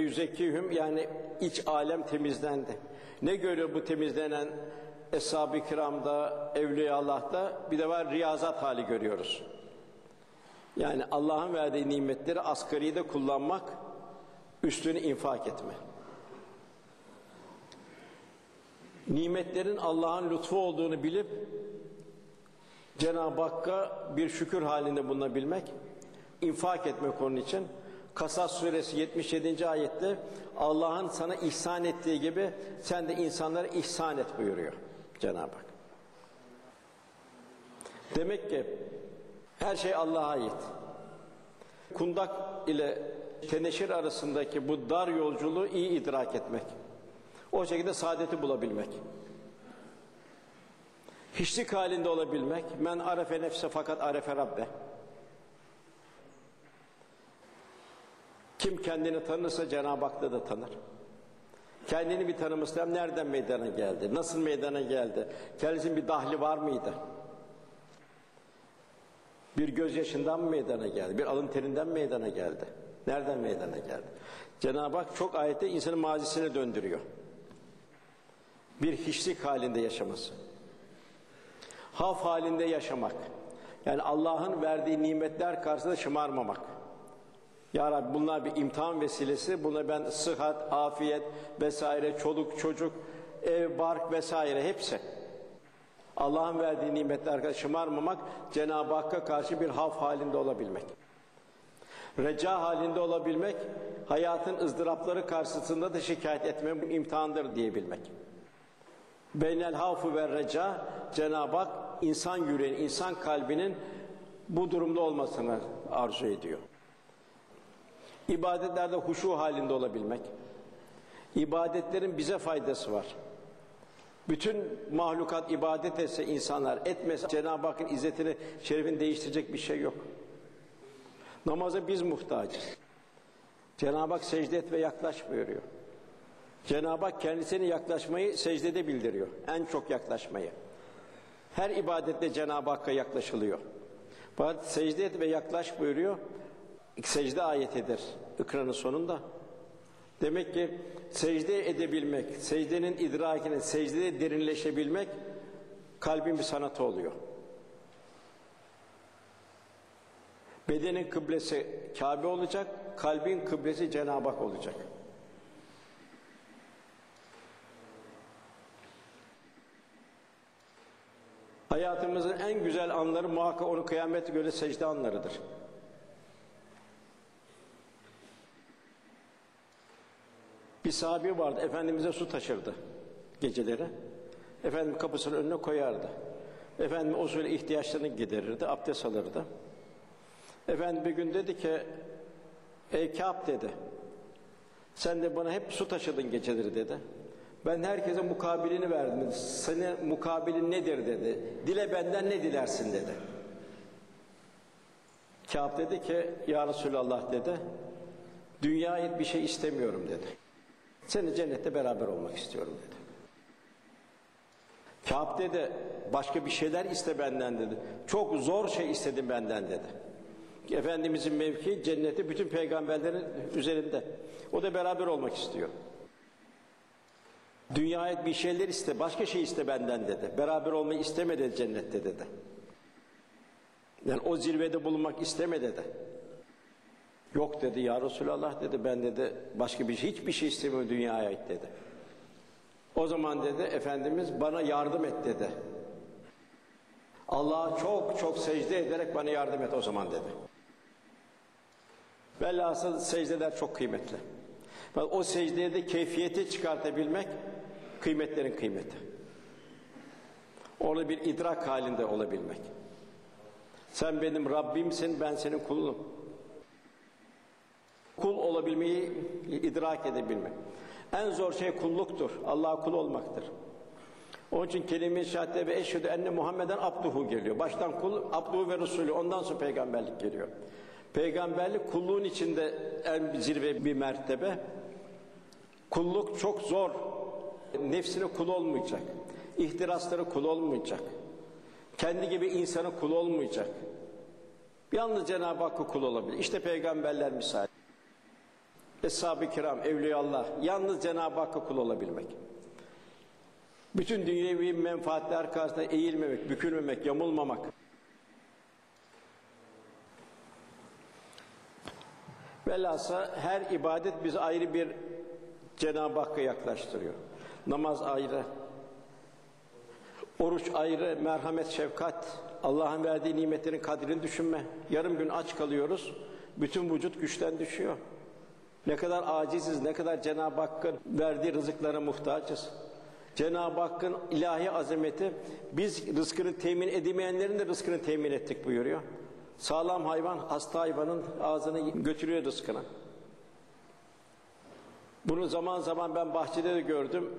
ve yüzekkihüm yani iç alem temizlendi. Ne görüyor bu temizlenen Eshab-ı kiramda, Evliya Allah'ta bir de var riyazat hali görüyoruz. Yani Allah'ın verdiği nimetleri asgari de kullanmak, üstünü infak etme. Nimetlerin Allah'ın lütfu olduğunu bilip Cenab-ı Hakk'a bir şükür halinde bulunabilmek, infak etmek onun için. Kasas suresi 77. ayette Allah'ın sana ihsan ettiği gibi sen de insanlara ihsan et buyuruyor Cenab-ı Hak. Demek ki her şey Allah'a ait. Kundak ile teneşir arasındaki bu dar yolculuğu iyi idrak etmek. O şekilde saadeti bulabilmek. Hiçlik halinde olabilmek. Men arefe nefse fakat arefe rabbe. Kim kendini tanırsa Cenab-ı Hak'ta da tanır. Kendini bir tanımışsa nereden meydana geldi? Nasıl meydana geldi? Kendisinin bir dahli var mıydı? Bir gözyaşından mı meydana geldi? Bir alın terinden mi meydana geldi? Nereden meydana geldi? Cenab-ı Hak çok ayette insanın mazisine döndürüyor. Bir hiçlik halinde yaşaması. Haf halinde yaşamak. Yani Allah'ın verdiği nimetler karşısında şımarmamak. Ya Rabbi bunlar bir imtihan vesilesi. Buna ben sıhhat, afiyet vesaire, çoluk, çocuk, ev, bark vesaire hepsi. Allah'ın verdiği nimetler karşı şımarmamak, Cenab-ı Hakk'a karşı bir haf halinde olabilmek. Reca halinde olabilmek, hayatın ızdırapları karşısında da şikayet etme imtihandır diyebilmek. Beynel hafı ve reca, Cenab-ı Hak insan yüreğinin, insan kalbinin bu durumda olmasını arzu ediyor. İbadetlerde huşu halinde olabilmek. İbadetlerin bize faydası var. Bütün mahlukat ibadet etse insanlar etmese Cenab-ı Hakk'ın izzetini, şerefini değiştirecek bir şey yok. Namaza biz muhtacız. Cenab-ı Hak secde et ve yaklaş buyuruyor. Cenab-ı Hak kendisine yaklaşmayı secdede bildiriyor. En çok yaklaşmayı. Her ibadette Cenab-ı Hakk'a yaklaşılıyor. Fakat secde et ve yaklaş buyuruyor. Secde ayetidir ikranın sonunda. Demek ki secde edebilmek, secdenin idrakine, secdede derinleşebilmek kalbin bir sanatı oluyor. Bedenin kıblesi Kabe olacak, kalbin kıblesi Cenab-ı Hak olacak. Hayatımızın en güzel anları muhakkak onu kıyamete göre secde anlarıdır. Bir sahabi vardı, Efendimiz'e su taşırdı geceleri. Efendim kapısının önüne koyardı. Efendim o suyla ihtiyaçlarını giderirdi, abdest alırdı. Efendim bir gün dedi ki, ey Kâb dedi, sen de bana hep su taşıdın geceleri dedi. Ben herkese mukabilini verdim. Senin mukabilin nedir dedi. Dile benden ne dilersin dedi. Kâb dedi ki, ya Resulallah dedi, dünyaya bir şey istemiyorum dedi. Seni cennette beraber olmak istiyorum dedi. Kâb dedi, başka bir şeyler iste benden dedi. Çok zor şey istedim benden dedi. Efendimizin mevki cenneti bütün peygamberlerin üzerinde. O da beraber olmak istiyor. Dünyaya bir şeyler iste, başka şey iste benden dedi. Beraber olmayı istemedi cennette dedi. Yani o zirvede bulunmak istemedi dedi. Yok dedi ya Resulallah dedi ben dedi başka bir şey hiçbir şey istemiyorum dünyaya ait dedi. O zaman dedi Efendimiz bana yardım et dedi. Allah'a çok çok secde ederek bana yardım et o zaman dedi. Velhasıl secdeler çok kıymetli. O secdeye de keyfiyeti çıkartabilmek kıymetlerin kıymeti. Onu bir idrak halinde olabilmek. Sen benim Rabbimsin, ben senin kulunum. Kul olabilmeyi idrak edebilmek. En zor şey kulluktur. Allah'a kul olmaktır. Onun için kelime-i şehadet ve eşhedü enne Muhammeden abduhu geliyor. Baştan kul, abduhu ve resulü. Ondan sonra peygamberlik geliyor. Peygamberlik kulluğun içinde en zirve bir mertebe. Kulluk çok zor. Nefsine kul olmayacak. İhtirasları kul olmayacak. Kendi gibi insanı kul olmayacak. Yalnız Cenab-ı Hakk'a kul olabilir. İşte peygamberler misal. Eshab-ı kiram, evliyaullah, yalnız Cenab-ı Hakk'a kul olabilmek. Bütün dünyevi menfaatler karşısında eğilmemek, bükülmemek, yamulmamak. Velhasıl her ibadet bizi ayrı bir Cenab-ı Hakk'a yaklaştırıyor. Namaz ayrı, oruç ayrı, merhamet, şefkat, Allah'ın verdiği nimetlerin kadrini düşünme. Yarım gün aç kalıyoruz, bütün vücut güçten düşüyor. Ne kadar aciziz, ne kadar Cenab-ı Hakk'ın verdiği rızıklara muhtacız. Cenab-ı Hakk'ın ilahi azameti biz rızkını temin edemeyenlerin de rızkını temin ettik buyuruyor. Sağlam hayvan hasta hayvanın ağzını götürüyor rızkına. Bunu zaman zaman ben bahçede de gördüm.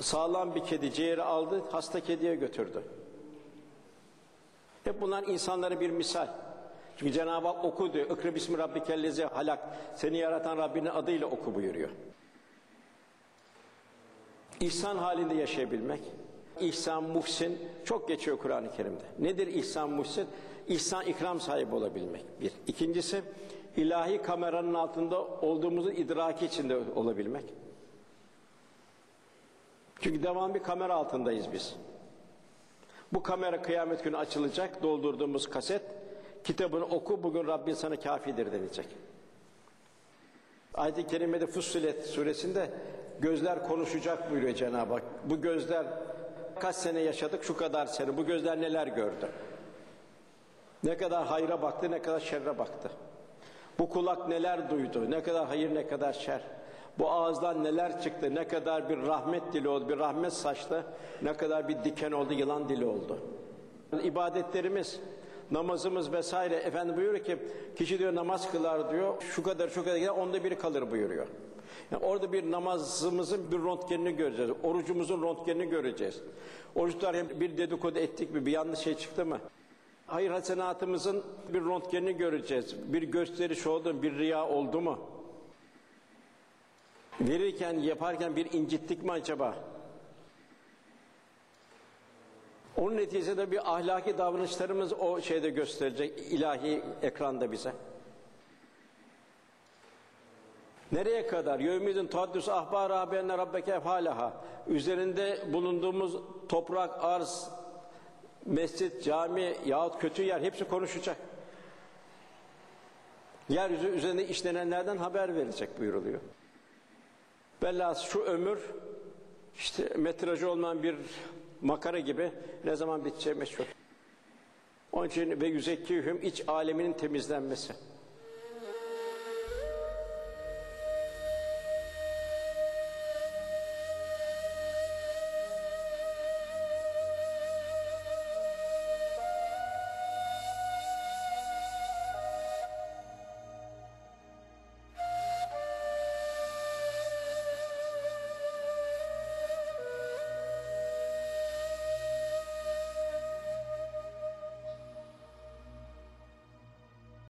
Sağlam bir kedi ciğeri aldı, hasta kediye götürdü. Hep bunlar insanlara bir misal. Çünkü Cenab-ı Hak oku diyor. İkra bismi rabbikellezi halak. Seni yaratan Rabbinin adıyla oku buyuruyor. İhsan halinde yaşayabilmek. İhsan, muhsin çok geçiyor Kur'an-ı Kerim'de. Nedir ihsan, muhsin? İhsan, ikram sahibi olabilmek. Bir. İkincisi, ilahi kameranın altında olduğumuzun idraki içinde olabilmek. Çünkü devam bir kamera altındayız biz. Bu kamera kıyamet günü açılacak, doldurduğumuz kaset, kitabını oku, bugün Rabbin sana kafidir denilecek. Ayet-i Kerime'de Fussilet suresinde gözler konuşacak buyuruyor Cenab-ı Hak. Bu gözler kaç sene yaşadık, şu kadar sene, bu gözler neler gördü? Ne kadar hayra baktı, ne kadar şerre baktı? Bu kulak neler duydu, ne kadar hayır, ne kadar şer? Bu ağızdan neler çıktı, ne kadar bir rahmet dili oldu, bir rahmet saçtı, ne kadar bir diken oldu, yılan dili oldu. İbadetlerimiz, namazımız vesaire, Efendi buyuruyor ki, kişi diyor namaz kılar diyor, şu kadar şu kadar gider, onda biri kalır buyuruyor. Yani orada bir namazımızın bir röntgenini göreceğiz, orucumuzun röntgenini göreceğiz. Oruçlar bir dedikodu ettik mi, bir yanlış şey çıktı mı? Hayır hasenatımızın bir röntgenini göreceğiz. Bir gösteriş oldu mu, bir riya oldu mu? Verirken, yaparken bir incittik mi acaba? Onun neticesinde bir ahlaki davranışlarımız o şeyde gösterecek ilahi ekranda bize. Nereye kadar? Yevmidin taddüs ahbar haberne rabbeke efalaha. Üzerinde bulunduğumuz toprak, arz, mescit, cami yahut kötü yer hepsi konuşacak. Yeryüzü üzerinde işlenenlerden haber verecek buyuruluyor. Velhas şu ömür işte metrajı olmayan bir makara gibi ne zaman biteceği meşhur. Onun için ve yüzekkihüm iç aleminin temizlenmesi.